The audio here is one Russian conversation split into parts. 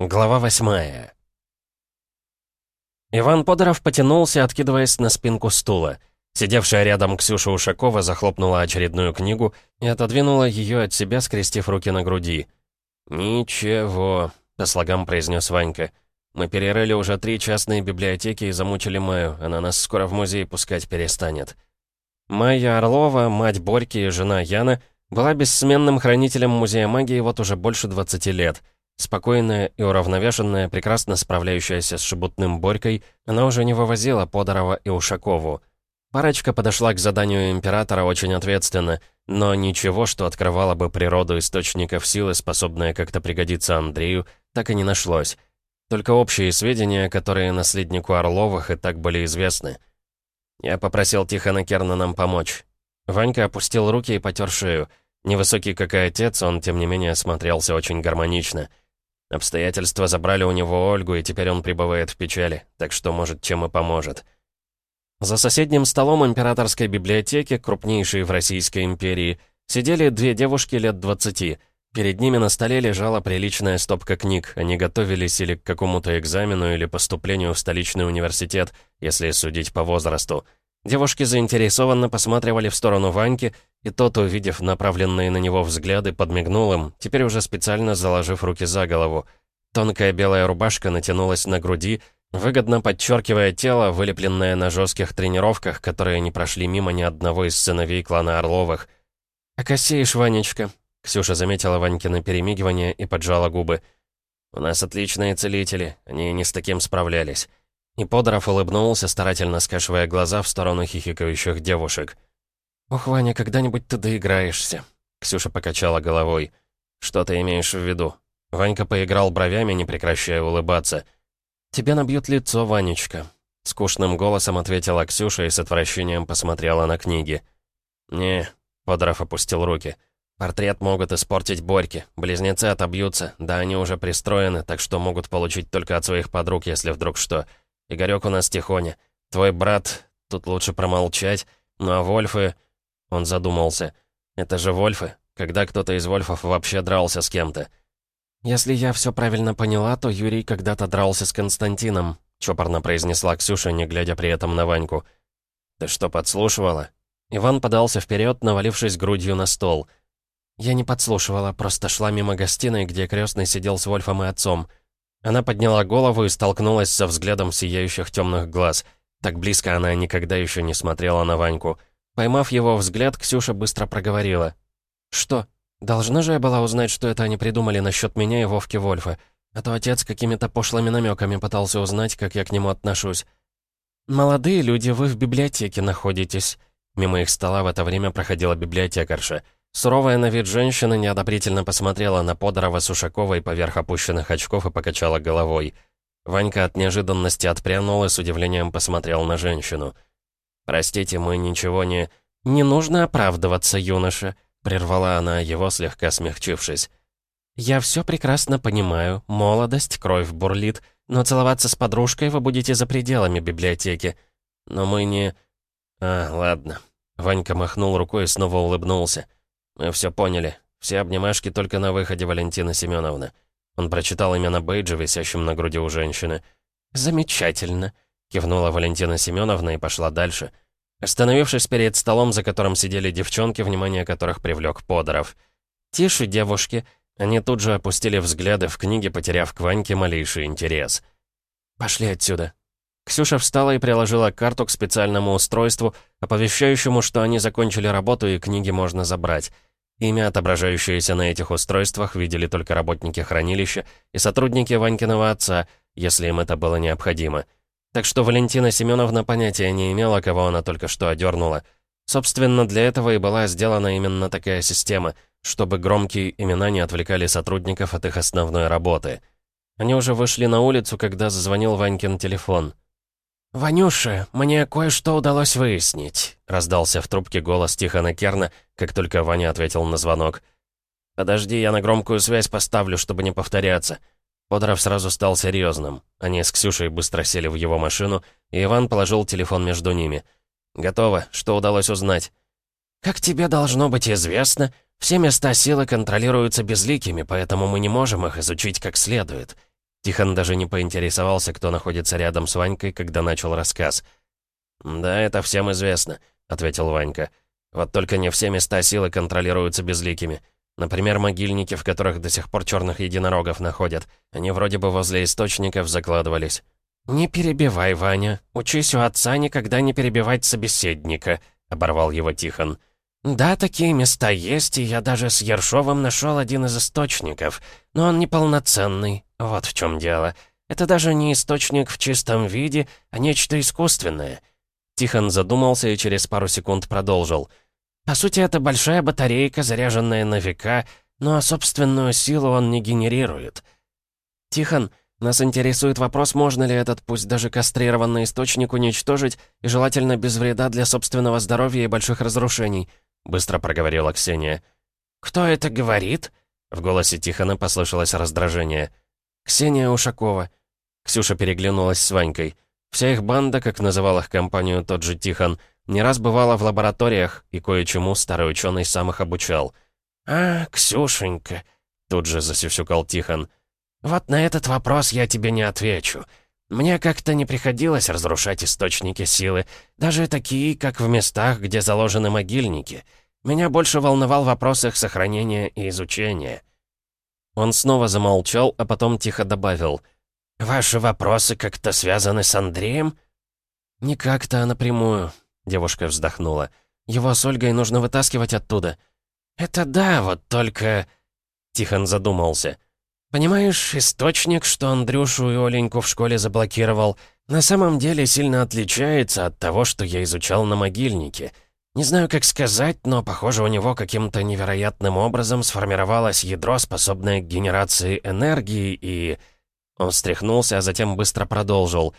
Глава восьмая. Иван Подоров потянулся, откидываясь на спинку стула. Сидевшая рядом Ксюша Ушакова захлопнула очередную книгу и отодвинула ее от себя, скрестив руки на груди. «Ничего», — по слогам произнес Ванька. «Мы перерыли уже три частные библиотеки и замучили Маю. Она нас скоро в музей пускать перестанет». Майя Орлова, мать Борьки и жена Яна, была бессменным хранителем музея магии вот уже больше 20 лет — Спокойная и уравновешенная, прекрасно справляющаяся с шебутным Борькой, она уже не вывозила Подорова и Ушакову. Парочка подошла к заданию Императора очень ответственно, но ничего, что открывало бы природу источников силы, способное как-то пригодиться Андрею, так и не нашлось. Только общие сведения, которые наследнику Орловых и так были известны. Я попросил Тихона Керна нам помочь. Ванька опустил руки и потер шею. Невысокий как и отец, он, тем не менее, смотрелся очень гармонично — Обстоятельства забрали у него Ольгу, и теперь он пребывает в печали, так что, может, чем и поможет. За соседним столом императорской библиотеки, крупнейшей в Российской империи, сидели две девушки лет двадцати. Перед ними на столе лежала приличная стопка книг. Они готовились или к какому-то экзамену, или поступлению в столичный университет, если судить по возрасту. Девушки заинтересованно посматривали в сторону Ваньки, и тот, увидев направленные на него взгляды, подмигнул им, теперь уже специально заложив руки за голову. Тонкая белая рубашка натянулась на груди, выгодно подчеркивая тело, вылепленное на жестких тренировках, которые не прошли мимо ни одного из сыновей клана Орловых. «А косеешь, Ванечка?» Ксюша заметила Ванькино перемигивание и поджала губы. «У нас отличные целители, они не с таким справлялись». И Подоров улыбнулся, старательно скашивая глаза в сторону хихикающих девушек. «Ох, Ваня, когда-нибудь ты доиграешься», — Ксюша покачала головой. «Что ты имеешь в виду?» Ванька поиграл бровями, не прекращая улыбаться. «Тебе набьют лицо, Ванечка», — скучным голосом ответила Ксюша и с отвращением посмотрела на книги. «Не», — Подоров опустил руки. «Портрет могут испортить Борьки. Близнецы отобьются. Да, они уже пристроены, так что могут получить только от своих подруг, если вдруг что. Игорёк у нас тихоня. Твой брат... Тут лучше промолчать. Ну а Вольфы... Он задумался. «Это же Вольфы. Когда кто-то из Вольфов вообще дрался с кем-то?» «Если я все правильно поняла, то Юрий когда-то дрался с Константином», чопорно произнесла Ксюша, не глядя при этом на Ваньку. «Ты что, подслушивала?» Иван подался вперед, навалившись грудью на стол. «Я не подслушивала, просто шла мимо гостиной, где крестный сидел с Вольфом и отцом». Она подняла голову и столкнулась со взглядом сияющих темных глаз. Так близко она никогда еще не смотрела на Ваньку. Поймав его взгляд, Ксюша быстро проговорила. «Что? Должна же я была узнать, что это они придумали насчет меня и Вовки Вольфа. А то отец какими-то пошлыми намеками пытался узнать, как я к нему отношусь. «Молодые люди, вы в библиотеке находитесь». Мимо их стола в это время проходила библиотекарша. Суровая на вид женщина неодобрительно посмотрела на Подорова с Ушаковой поверх опущенных очков и покачала головой. Ванька от неожиданности отпрянул и с удивлением посмотрел на женщину. «Простите, мы ничего не...» «Не нужно оправдываться, юноша», — прервала она его, слегка смягчившись. «Я все прекрасно понимаю. Молодость, кровь бурлит. Но целоваться с подружкой вы будете за пределами библиотеки. Но мы не...» «А, ладно». Ванька махнул рукой и снова улыбнулся. «Мы все поняли. Все обнимашки только на выходе, Валентина Семеновна». Он прочитал имя на бейджа, висящем на груди у женщины. «Замечательно. Кивнула Валентина Семеновна и пошла дальше. Остановившись перед столом, за которым сидели девчонки, внимание которых привлек Подоров. «Тише, девушки!» Они тут же опустили взгляды в книге, потеряв к Ваньке малейший интерес. «Пошли отсюда!» Ксюша встала и приложила карту к специальному устройству, оповещающему, что они закончили работу и книги можно забрать. Имя, отображающееся на этих устройствах, видели только работники хранилища и сотрудники Ванькиного отца, если им это было необходимо. Так что Валентина Семеновна понятия не имела, кого она только что одернула. Собственно, для этого и была сделана именно такая система, чтобы громкие имена не отвлекали сотрудников от их основной работы. Они уже вышли на улицу, когда зазвонил Ванькин телефон. «Ванюша, мне кое-что удалось выяснить», — раздался в трубке голос Тихона Керна, как только Ваня ответил на звонок. «Подожди, я на громкую связь поставлю, чтобы не повторяться». Подоров сразу стал серьезным. Они с Ксюшей быстро сели в его машину, и Иван положил телефон между ними. «Готово. Что удалось узнать?» «Как тебе должно быть известно, все места силы контролируются безликими, поэтому мы не можем их изучить как следует. Тихон даже не поинтересовался, кто находится рядом с Ванькой, когда начал рассказ. «Да, это всем известно», — ответил Ванька. «Вот только не все места силы контролируются безликими. Например, могильники, в которых до сих пор черных единорогов находят. Они вроде бы возле источников закладывались». «Не перебивай, Ваня. Учись у отца никогда не перебивать собеседника», — оборвал его Тихон. «Да, такие места есть, и я даже с Ершовым нашел один из источников, но он неполноценный, вот в чем дело. Это даже не источник в чистом виде, а нечто искусственное». Тихон задумался и через пару секунд продолжил. «По сути, это большая батарейка, заряженная на века, но собственную силу он не генерирует». «Тихон, нас интересует вопрос, можно ли этот, пусть даже кастрированный источник, уничтожить, и желательно без вреда для собственного здоровья и больших разрушений», — быстро проговорила Ксения. «Кто это говорит?» В голосе Тихона послышалось раздражение. «Ксения Ушакова». Ксюша переглянулась с Ванькой. Вся их банда, как называл их компанию тот же Тихон, не раз бывала в лабораториях, и кое-чему старый ученый сам их обучал. «А, Ксюшенька», — тут же засюсюкал Тихон, — «Вот на этот вопрос я тебе не отвечу. Мне как-то не приходилось разрушать источники силы, даже такие, как в местах, где заложены могильники. Меня больше волновал вопрос их сохранения и изучения». Он снова замолчал, а потом тихо добавил. «Ваши вопросы как-то связаны с Андреем?» «Не как-то, а напрямую», — девушка вздохнула. «Его с Ольгой нужно вытаскивать оттуда». «Это да, вот только...» Тихон задумался. Понимаешь, источник, что Андрюшу и Оленьку в школе заблокировал, на самом деле сильно отличается от того, что я изучал на могильнике. Не знаю, как сказать, но, похоже, у него каким-то невероятным образом сформировалось ядро, способное к генерации энергии, и... Он встряхнулся, а затем быстро продолжил.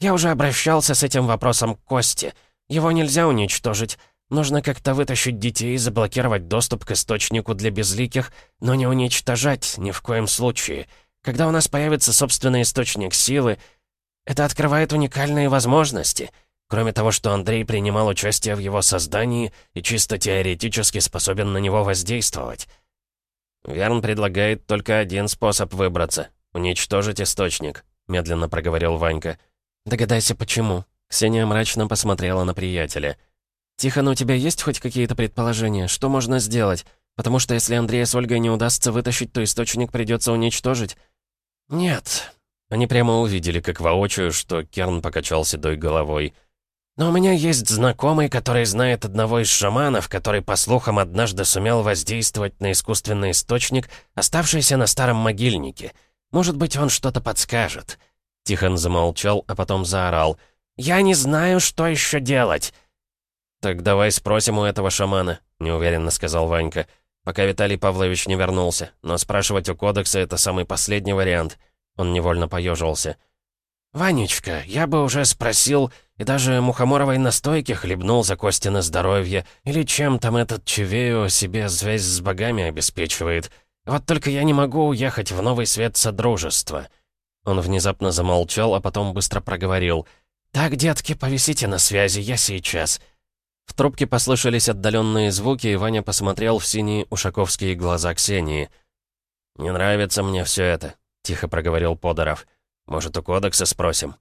«Я уже обращался с этим вопросом к Косте. Его нельзя уничтожить. Нужно как-то вытащить детей, заблокировать доступ к источнику для безликих, но не уничтожать ни в коем случае. Когда у нас появится собственный источник силы, это открывает уникальные возможности. Кроме того, что Андрей принимал участие в его создании и чисто теоретически способен на него воздействовать. «Верн предлагает только один способ выбраться — уничтожить источник», — медленно проговорил Ванька. «Догадайся, почему?» Ксения мрачно посмотрела на приятеля — «Тихон, у тебя есть хоть какие-то предположения? Что можно сделать? Потому что если Андрея с Ольгой не удастся вытащить, то источник придется уничтожить». «Нет». Они прямо увидели, как воочию, что Керн покачал седой головой. «Но у меня есть знакомый, который знает одного из шаманов, который, по слухам, однажды сумел воздействовать на искусственный источник, оставшийся на старом могильнике. Может быть, он что-то подскажет». Тихон замолчал, а потом заорал. «Я не знаю, что еще делать. «Так давай спросим у этого шамана», — неуверенно сказал Ванька. «Пока Виталий Павлович не вернулся. Но спрашивать у кодекса — это самый последний вариант». Он невольно поежился. «Ванечка, я бы уже спросил, и даже мухоморовой настойки хлебнул за кости на здоровье, или чем там этот Чевею себе связь с богами обеспечивает. Вот только я не могу уехать в новый свет Содружества». Он внезапно замолчал, а потом быстро проговорил. «Так, детки, повисите на связи, я сейчас». В трубке послышались отдаленные звуки, и Ваня посмотрел в синие ушаковские глаза Ксении. «Не нравится мне все это», — тихо проговорил Подоров. «Может, у кодекса спросим?»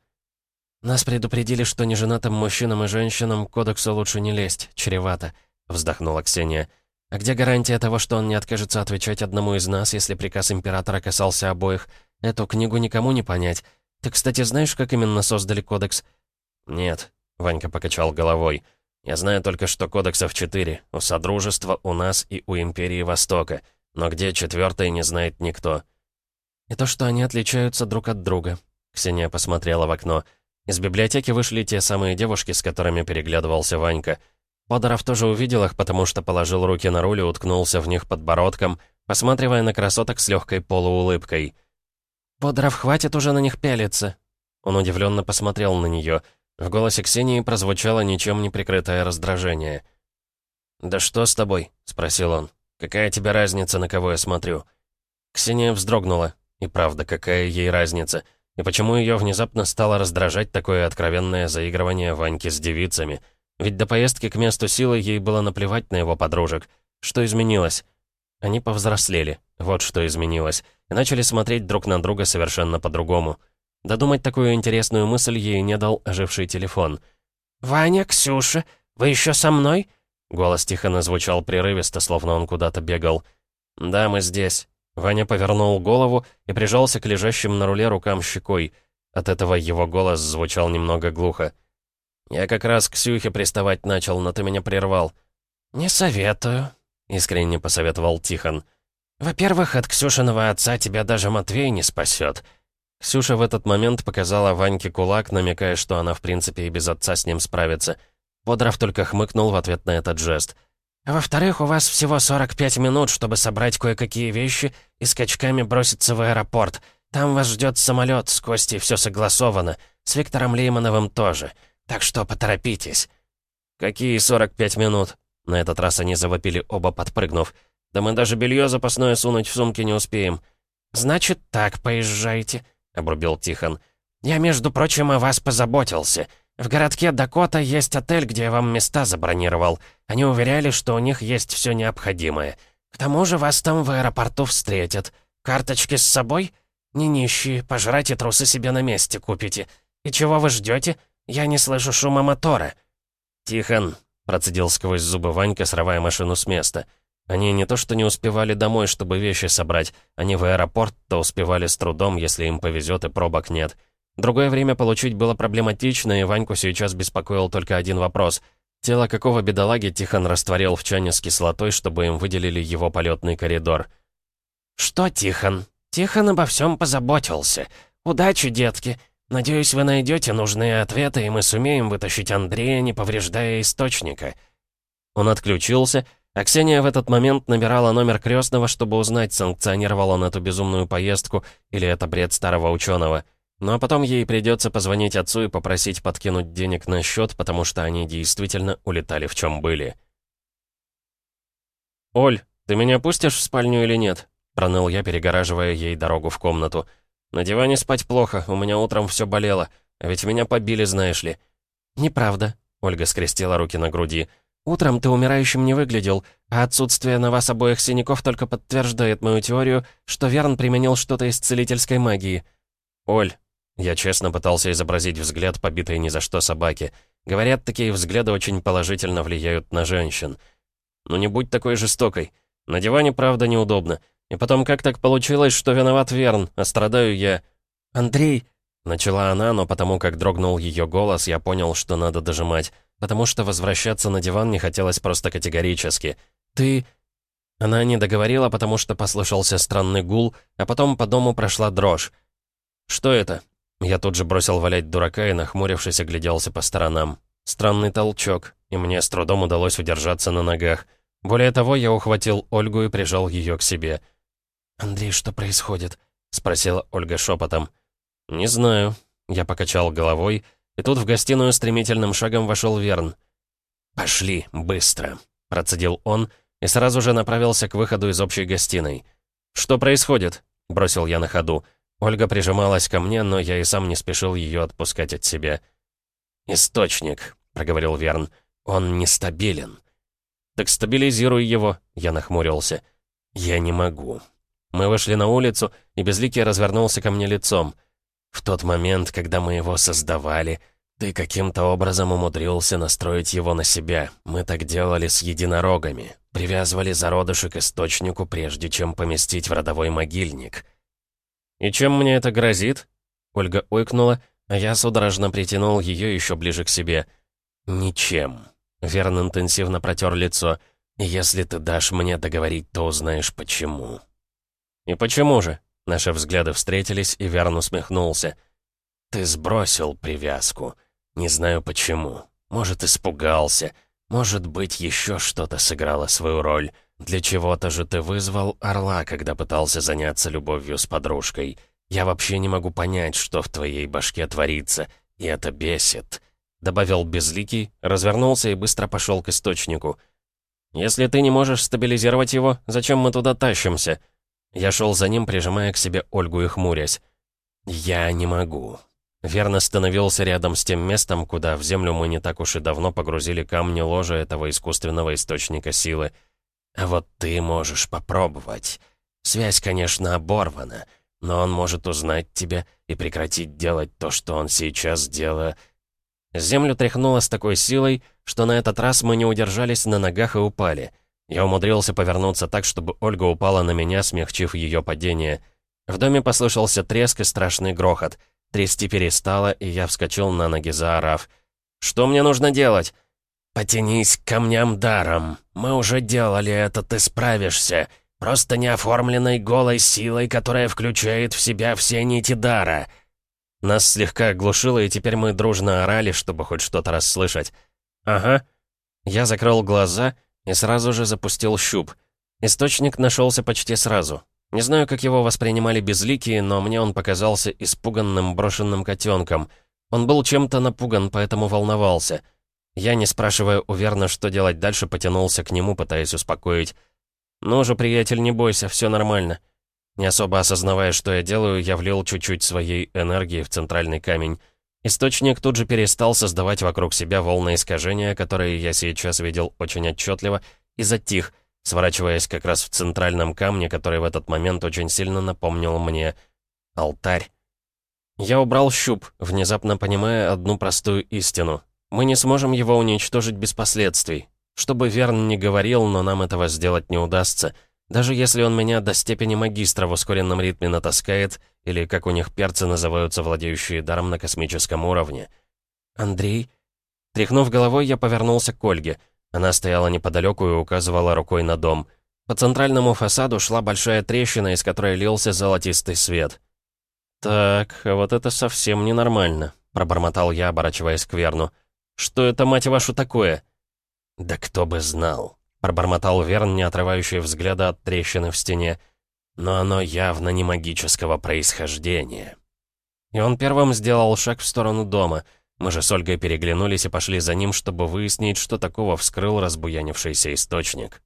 «Нас предупредили, что неженатым мужчинам и женщинам к кодексу лучше не лезть, чревато», — вздохнула Ксения. «А где гарантия того, что он не откажется отвечать одному из нас, если приказ императора касался обоих? Эту книгу никому не понять. Ты, кстати, знаешь, как именно создали кодекс?» «Нет», — Ванька покачал головой. Я знаю только, что кодексов четыре. У Содружества, у нас и у Империи Востока. Но где четвертый, не знает никто. И то, что они отличаются друг от друга. Ксения посмотрела в окно. Из библиотеки вышли те самые девушки, с которыми переглядывался Ванька. Подоров тоже увидел их, потому что положил руки на руль и уткнулся в них подбородком, посматривая на красоток с легкой полуулыбкой. «Подоров, хватит уже на них пялиться!» Он удивленно посмотрел на нее — в голосе Ксении прозвучало ничем не прикрытое раздражение. «Да что с тобой?» — спросил он. «Какая тебе разница, на кого я смотрю?» Ксения вздрогнула. И правда, какая ей разница? И почему ее внезапно стало раздражать такое откровенное заигрывание Ваньки с девицами? Ведь до поездки к месту силы ей было наплевать на его подружек. Что изменилось? Они повзрослели, вот что изменилось, и начали смотреть друг на друга совершенно по-другому. Додумать такую интересную мысль ей не дал оживший телефон. «Ваня, Ксюша, вы еще со мной?» Голос Тихона звучал прерывисто, словно он куда-то бегал. «Да, мы здесь». Ваня повернул голову и прижался к лежащим на руле рукам щекой. От этого его голос звучал немного глухо. «Я как раз к Ксюхе приставать начал, но ты меня прервал». «Не советую», — искренне посоветовал Тихон. «Во-первых, от Ксюшиного отца тебя даже Матвей не спасет». Ксюша в этот момент показала Ваньке кулак, намекая, что она в принципе и без отца с ним справится. Бодров только хмыкнул в ответ на этот жест. «Во-вторых, у вас всего 45 минут, чтобы собрать кое-какие вещи и скачками броситься в аэропорт. Там вас ждет самолет, с Костей все согласовано, с Виктором Леймановым тоже. Так что поторопитесь». «Какие 45 минут?» На этот раз они завопили оба, подпрыгнув. «Да мы даже белье запасное сунуть в сумки не успеем». «Значит так, поезжайте», — обрубил Тихон. «Я, между прочим, о вас позаботился. В городке Дакота есть отель, где я вам места забронировал. Они уверяли, что у них есть все необходимое. К тому же вас там в аэропорту встретят. Карточки с собой? Не нищие, пожрать и трусы себе на месте купите. И чего вы ждете? Я не слышу шума мотора». «Тихон», — процедил сквозь зубы Ванька, срывая машину с места. Они не то что не успевали домой, чтобы вещи собрать, они в аэропорт-то успевали с трудом, если им повезет и пробок нет. Другое время получить было проблематично, и Ваньку сейчас беспокоил только один вопрос. Тело какого бедолаги Тихон растворил в чане с кислотой, чтобы им выделили его полетный коридор. «Что, Тихон? Тихон обо всем позаботился. Удачи, детки. Надеюсь, вы найдете нужные ответы, и мы сумеем вытащить Андрея, не повреждая источника». Он отключился, а Ксения в этот момент набирала номер крестного, чтобы узнать, санкционировал он эту безумную поездку или это бред старого ученого. Ну а потом ей придется позвонить отцу и попросить подкинуть денег на счет, потому что они действительно улетали в чем были. «Оль, ты меня пустишь в спальню или нет?» — проныл я, перегораживая ей дорогу в комнату. «На диване спать плохо, у меня утром все болело, а ведь меня побили, знаешь ли». «Неправда», — Ольга скрестила руки на груди. «Утром ты умирающим не выглядел, а отсутствие на вас обоих синяков только подтверждает мою теорию, что Верн применил что-то из целительской магии». «Оль, я честно пытался изобразить взгляд побитой ни за что собаки. Говорят, такие взгляды очень положительно влияют на женщин. Ну не будь такой жестокой. На диване, правда, неудобно. И потом, как так получилось, что виноват Верн, а страдаю я? «Андрей!» Начала она, но потому как дрогнул ее голос, я понял, что надо дожимать. Потому что возвращаться на диван не хотелось просто категорически. «Ты...» Она не договорила, потому что послышался странный гул, а потом по дому прошла дрожь. «Что это?» Я тут же бросил валять дурака и, нахмурившись, огляделся по сторонам. Странный толчок, и мне с трудом удалось удержаться на ногах. Более того, я ухватил Ольгу и прижал ее к себе. «Андрей, что происходит?» — спросила Ольга шепотом. «Не знаю». Я покачал головой, и тут в гостиную стремительным шагом вошел Верн. «Пошли, быстро», — процедил он, и сразу же направился к выходу из общей гостиной. «Что происходит?» — бросил я на ходу. Ольга прижималась ко мне, но я и сам не спешил ее отпускать от себя. «Источник», — проговорил Верн, — «он нестабилен». «Так стабилизируй его», — я нахмурился. «Я не могу». Мы вышли на улицу, и Безликий развернулся ко мне лицом. «В тот момент, когда мы его создавали, ты каким-то образом умудрился настроить его на себя. Мы так делали с единорогами. Привязывали зародыши к источнику, прежде чем поместить в родовой могильник». «И чем мне это грозит?» Ольга ойкнула, а я судорожно притянул ее еще ближе к себе. «Ничем». Верн интенсивно протер лицо. «Если ты дашь мне договорить, то узнаешь, почему». «И почему же?» Наши взгляды встретились, и Верн усмехнулся. «Ты сбросил привязку. Не знаю почему. Может, испугался. Может быть, еще что-то сыграло свою роль. Для чего-то же ты вызвал орла, когда пытался заняться любовью с подружкой. Я вообще не могу понять, что в твоей башке творится, и это бесит», — добавил Безликий, развернулся и быстро пошел к источнику. «Если ты не можешь стабилизировать его, зачем мы туда тащимся?» Я шел за ним, прижимая к себе Ольгу и хмурясь. «Я не могу». Верно становился рядом с тем местом, куда в землю мы не так уж и давно погрузили камни ложа этого искусственного источника силы. А вот ты можешь попробовать. Связь, конечно, оборвана, но он может узнать тебя и прекратить делать то, что он сейчас делает. Землю тряхнуло с такой силой, что на этот раз мы не удержались на ногах и упали. Я умудрился повернуться так, чтобы Ольга упала на меня, смягчив ее падение. В доме послышался треск и страшный грохот. Трясти перестало, и я вскочил на ноги, заорав. «Что мне нужно делать?» «Потянись к камням даром. Мы уже делали это, ты справишься. Просто неоформленной голой силой, которая включает в себя все нити дара». Нас слегка оглушило, и теперь мы дружно орали, чтобы хоть что-то расслышать. «Ага». Я закрыл глаза и сразу же запустил щуп. Источник нашелся почти сразу. Не знаю, как его воспринимали безликие, но мне он показался испуганным брошенным котенком. Он был чем-то напуган, поэтому волновался — я, не спрашивая уверенно, что делать дальше, потянулся к нему, пытаясь успокоить. «Ну же, приятель, не бойся, все нормально». Не особо осознавая, что я делаю, я влил чуть-чуть своей энергии в центральный камень. Источник тут же перестал создавать вокруг себя волны искажения, которые я сейчас видел очень отчетливо, и затих, сворачиваясь как раз в центральном камне, который в этот момент очень сильно напомнил мне алтарь. Я убрал щуп, внезапно понимая одну простую истину. Мы не сможем его уничтожить без последствий. Что бы Верн ни говорил, но нам этого сделать не удастся. Даже если он меня до степени магистра в ускоренном ритме натаскает, или, как у них перцы называются, владеющие даром на космическом уровне. «Андрей?» Тряхнув головой, я повернулся к Ольге. Она стояла неподалеку и указывала рукой на дом. По центральному фасаду шла большая трещина, из которой лился золотистый свет. «Так, а вот это совсем ненормально», — пробормотал я, оборачиваясь к Верну. Что это, мать вашу, такое?» «Да кто бы знал», — пробормотал Верн, не отрывающий взгляда от трещины в стене. «Но оно явно не магического происхождения». И он первым сделал шаг в сторону дома. Мы же с Ольгой переглянулись и пошли за ним, чтобы выяснить, что такого вскрыл разбуянившийся источник.